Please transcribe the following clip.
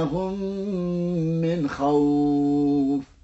لهم من خوف.